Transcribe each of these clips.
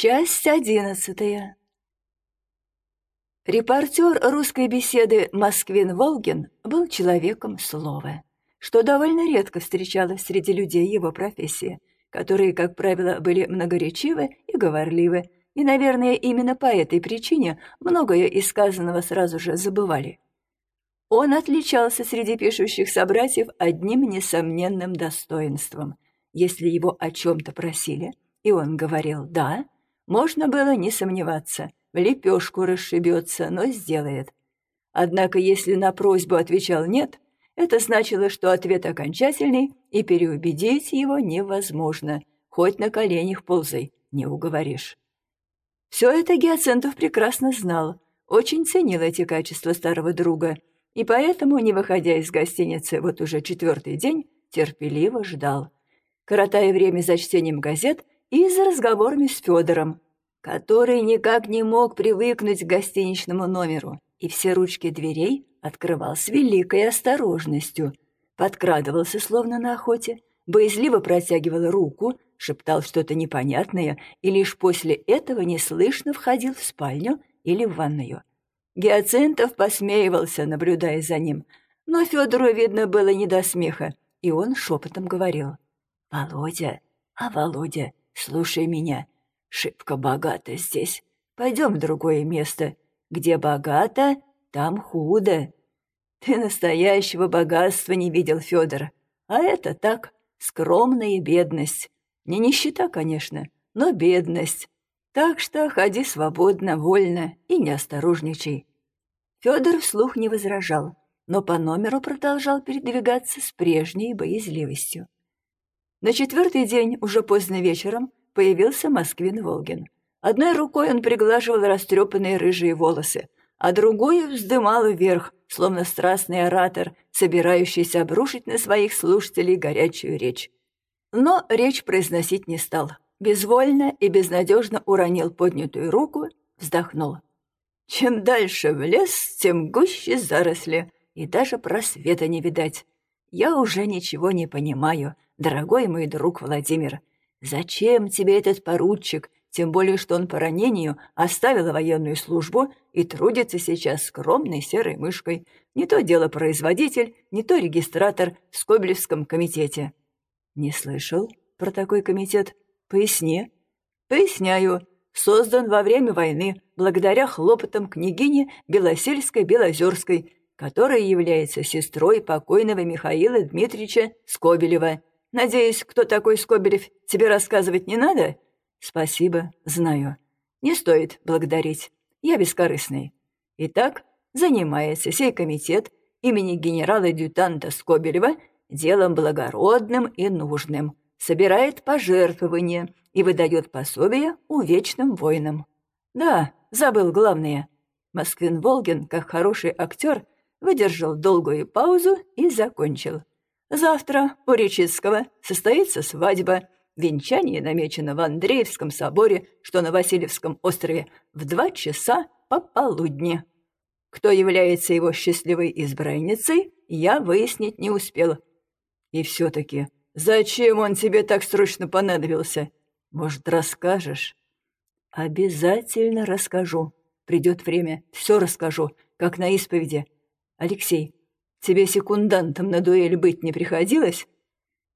Часть одиннадцатая. Репортер русской беседы Москвин Волгин был человеком слова, что довольно редко встречалось среди людей его профессии, которые, как правило, были многоречивы и говорливы, и, наверное, именно по этой причине многое из сказанного сразу же забывали. Он отличался среди пишущих собратьев одним несомненным достоинством. Если его о чем-то просили, и он говорил «да», можно было не сомневаться, в лепешку расшибется, но сделает. Однако если на просьбу отвечал «нет», это значило, что ответ окончательный, и переубедить его невозможно, хоть на коленях ползай, не уговоришь. Все это Геоцентов прекрасно знал, очень ценил эти качества старого друга, и поэтому, не выходя из гостиницы вот уже четвертый день, терпеливо ждал, коротая время за чтением газет и за разговорами с Федором, который никак не мог привыкнуть к гостиничному номеру, и все ручки дверей открывал с великой осторожностью, подкрадывался словно на охоте, боязливо протягивал руку, шептал что-то непонятное и лишь после этого неслышно входил в спальню или в ванную. Геоцентов посмеивался, наблюдая за ним, но Федору, видно, было не до смеха, и он шепотом говорил. «Володя, а Володя, слушай меня, шибко богато здесь. Пойдем в другое место. Где богато, там худо. Ты настоящего богатства не видел, Федор. А это так, скромная бедность. Не нищета, конечно, но бедность. Так что ходи свободно, вольно и не осторожничай. Федор вслух не возражал, но по номеру продолжал передвигаться с прежней боязливостью. На четвертый день, уже поздно вечером, появился Москвин Волгин. Одной рукой он приглаживал растрепанные рыжие волосы, а другой вздымал вверх, словно страстный оратор, собирающийся обрушить на своих слушателей горячую речь. Но речь произносить не стал. Безвольно и безнадежно уронил поднятую руку, вздохнул. Чем дальше в лес, тем гуще заросли, и даже просвета не видать. Я уже ничего не понимаю, дорогой мой друг Владимир. Зачем тебе этот поручик, тем более что он по ранению оставил военную службу и трудится сейчас скромной серой мышкой. Не то дело производитель, не то регистратор в Скоблевском комитете. Не слышал про такой комитет? Поясни. Поясняю. Создан во время войны благодаря хлопотам княгини Белосельской-Белозерской, которая является сестрой покойного Михаила Дмитриевича Скобелева. Надеюсь, кто такой Скобелев, тебе рассказывать не надо?» «Спасибо, знаю. Не стоит благодарить. Я бескорыстный. Итак, занимается сей комитет имени генерала-дютанта Скобелева делом благородным и нужным, собирает пожертвования и выдает пособия увечным воинам. Да, забыл главное. Москвин-Волгин, как хороший актер, выдержал долгую паузу и закончил. Завтра у Речицкого состоится свадьба, Венчание намечено в Андреевском соборе, что на Васильевском острове, в два часа пополудни. Кто является его счастливой избранницей, я выяснить не успел. И все-таки, зачем он тебе так срочно понадобился? Может, расскажешь? Обязательно расскажу. Придет время, все расскажу, как на исповеди. Алексей, тебе секундантом на дуэль быть не приходилось?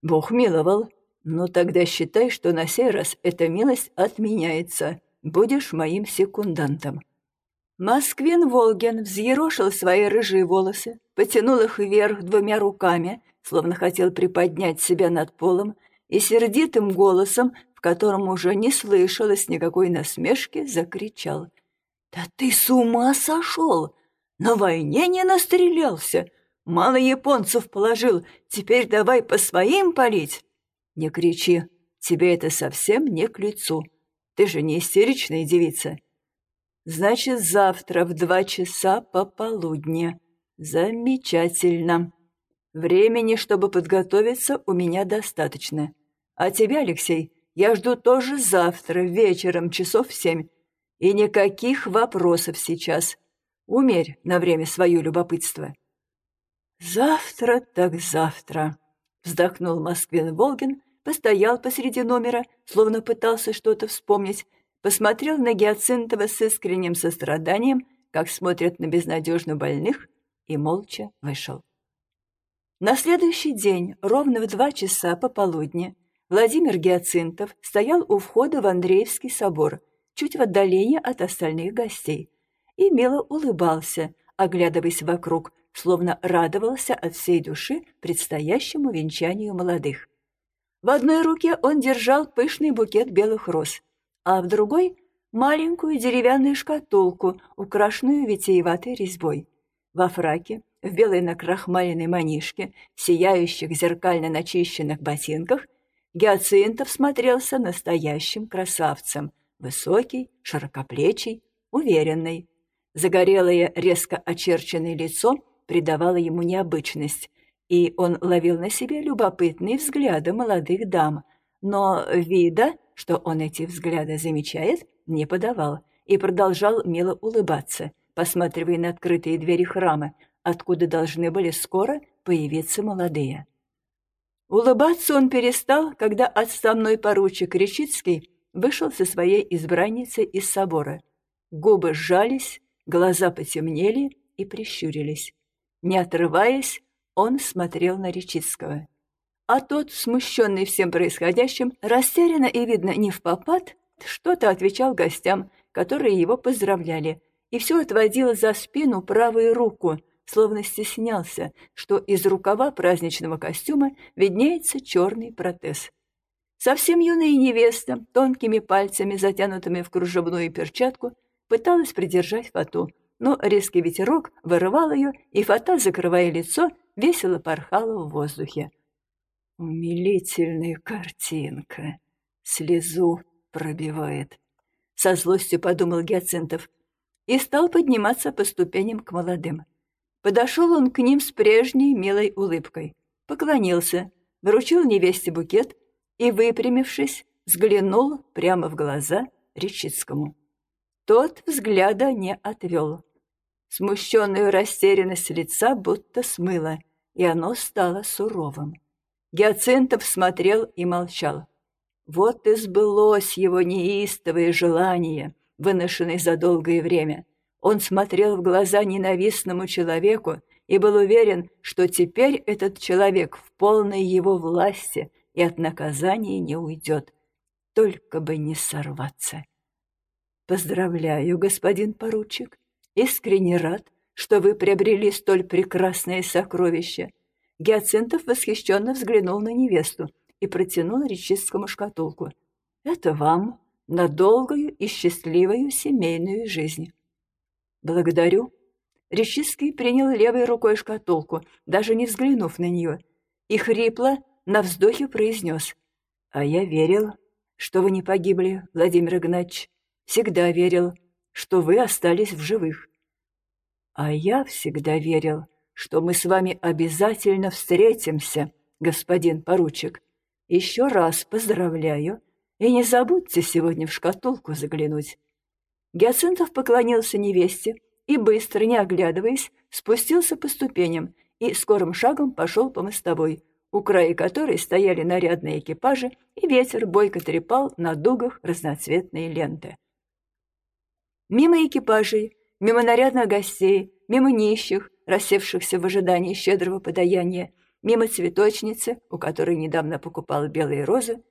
Бог миловал. «Ну тогда считай, что на сей раз эта милость отменяется. Будешь моим секундантом». Москвин Волгин взъерошил свои рыжие волосы, потянул их вверх двумя руками, словно хотел приподнять себя над полом, и сердитым голосом, в котором уже не слышалось никакой насмешки, закричал. «Да ты с ума сошел! На войне не настрелялся! Мало японцев положил, теперь давай по своим палить!» «Не кричи, тебе это совсем не к лицу. Ты же не истеричная девица». «Значит, завтра в два часа пополудни. Замечательно. Времени, чтобы подготовиться, у меня достаточно. А тебя, Алексей, я жду тоже завтра вечером часов семь. И никаких вопросов сейчас. Умерь на время свое любопытство». «Завтра так завтра», Вздохнул Москвин Волгин, постоял посреди номера, словно пытался что-то вспомнить, посмотрел на Гиацинтова с искренним состраданием, как смотрят на безнадежно больных, и молча вышел. На следующий день, ровно в два часа пополудни, Владимир Гиацинтов стоял у входа в Андреевский собор, чуть в отдалении от остальных гостей, и мило улыбался, оглядываясь вокруг, словно радовался от всей души предстоящему венчанию молодых. В одной руке он держал пышный букет белых роз, а в другой — маленькую деревянную шкатулку, украшенную витиеватой резьбой. Во фраке, в белой накрахмаленной манишке, сияющих зеркально начищенных ботинках, Гиацинтов смотрелся настоящим красавцем, высокий, широкоплечий, уверенный. Загорелое, резко очерченное лицо придавало ему необычность, и он ловил на себе любопытные взгляды молодых дам, но вида, что он эти взгляды замечает, не подавал и продолжал мило улыбаться, посматривая на открытые двери храма, откуда должны были скоро появиться молодые. Улыбаться он перестал, когда отставной поручик Речицкий вышел со своей избранницей из собора. Губы сжались, глаза потемнели и прищурились. Не отрываясь, он смотрел на Речицкого. А тот, смущенный всем происходящим, растерянно и, видно, не в попад, что-то отвечал гостям, которые его поздравляли, и все отводил за спину правую руку, словно стеснялся, что из рукава праздничного костюма виднеется черный протез. Совсем юная невеста, тонкими пальцами, затянутыми в кружевную перчатку, пыталась придержать фату, но резкий ветерок вырывал ее, и фата, закрывая лицо, весело порхала в воздухе. Умилительная картинка. Слезу пробивает. Со злостью подумал Гиацинтов и стал подниматься по ступеням к молодым. Подошел он к ним с прежней милой улыбкой, поклонился, вручил невесте букет и, выпрямившись, взглянул прямо в глаза Речицкому. Тот взгляда не отвел. Смущенную растерянность лица будто смыло, и оно стало суровым. Гиацинтов смотрел и молчал. Вот и сбылось его неистовое желание, выношенное за долгое время. Он смотрел в глаза ненавистному человеку и был уверен, что теперь этот человек в полной его власти и от наказания не уйдет. Только бы не сорваться. «Поздравляю, господин поручик. Искренне рад, что вы приобрели столь прекрасное сокровище». Гиацинтов восхищенно взглянул на невесту и протянул речистскому шкатулку. «Это вам на долгую и счастливую семейную жизнь». «Благодарю». Речистский принял левой рукой шкатулку, даже не взглянув на нее, и хрипло на вздохе произнес. «А я верил, что вы не погибли, Владимир Игнатьевич. Всегда верил, что вы остались в живых. А я всегда верил, что мы с вами обязательно встретимся, господин поручик. Еще раз поздравляю, и не забудьте сегодня в шкатулку заглянуть». Гиацинтов поклонился невесте и, быстро, не оглядываясь, спустился по ступеням и скорым шагом пошел по мостовой, у края которой стояли нарядные экипажи, и ветер бойко трепал на дугах разноцветные ленты. Мимо экипажей, мимо нарядных гостей, мимо нищих, рассевшихся в ожидании щедрого подаяния, мимо цветочницы, у которой недавно покупал белые розы,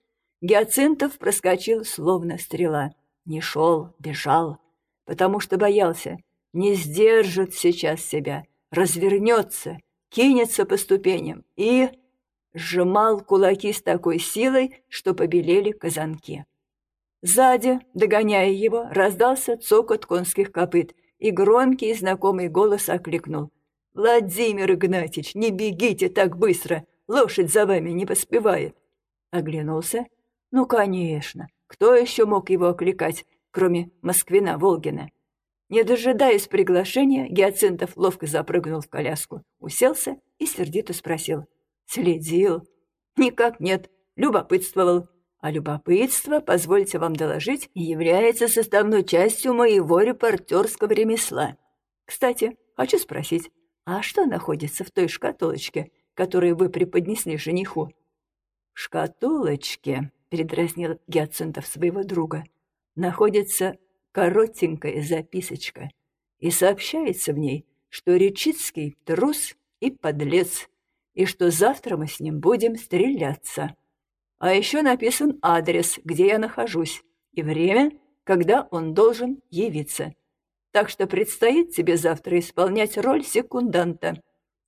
Гиацинтов проскочил, словно стрела. Не шел, бежал, потому что боялся, не сдержит сейчас себя, развернется, кинется по ступеням и... сжимал кулаки с такой силой, что побелели казанки. Сзади, догоняя его, раздался цокот конских копыт, и громкий знакомый голос окликнул. «Владимир Игнатьич, не бегите так быстро! Лошадь за вами не поспевает!» Оглянулся. «Ну, конечно! Кто еще мог его окликать, кроме Москвина Волгина?» Не дожидаясь приглашения, Гиацинтов ловко запрыгнул в коляску, уселся и сердито спросил. «Следил?» «Никак нет. Любопытствовал. А любопытство, позвольте вам доложить, является составной частью моего репортерского ремесла. Кстати, хочу спросить, а что находится в той шкатулочке, которую вы преподнесли жениху?» «В шкатулочке», — передразнил Гиацинтов своего друга, находится коротенькая записочка, и сообщается в ней, что Речицкий трус и подлец, и что завтра мы с ним будем стреляться. А еще написан адрес, где я нахожусь, и время, когда он должен явиться. Так что предстоит тебе завтра исполнять роль секунданта.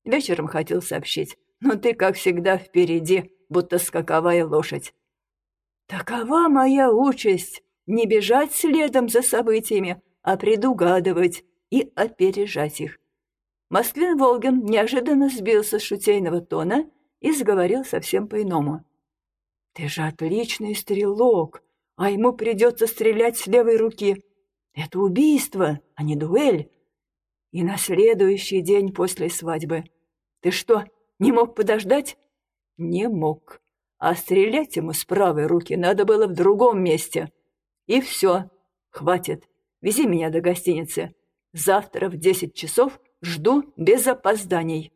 Вечером хотел сообщить, но ты, как всегда, впереди, будто скаковая лошадь. Такова моя участь — не бежать следом за событиями, а предугадывать и опережать их. Москвин Волгин неожиданно сбился с шутейного тона и заговорил совсем по-иному. «Ты же отличный стрелок, а ему придется стрелять с левой руки. Это убийство, а не дуэль. И на следующий день после свадьбы. Ты что, не мог подождать? Не мог. А стрелять ему с правой руки надо было в другом месте. И все. Хватит. Вези меня до гостиницы. Завтра в десять часов жду без опозданий.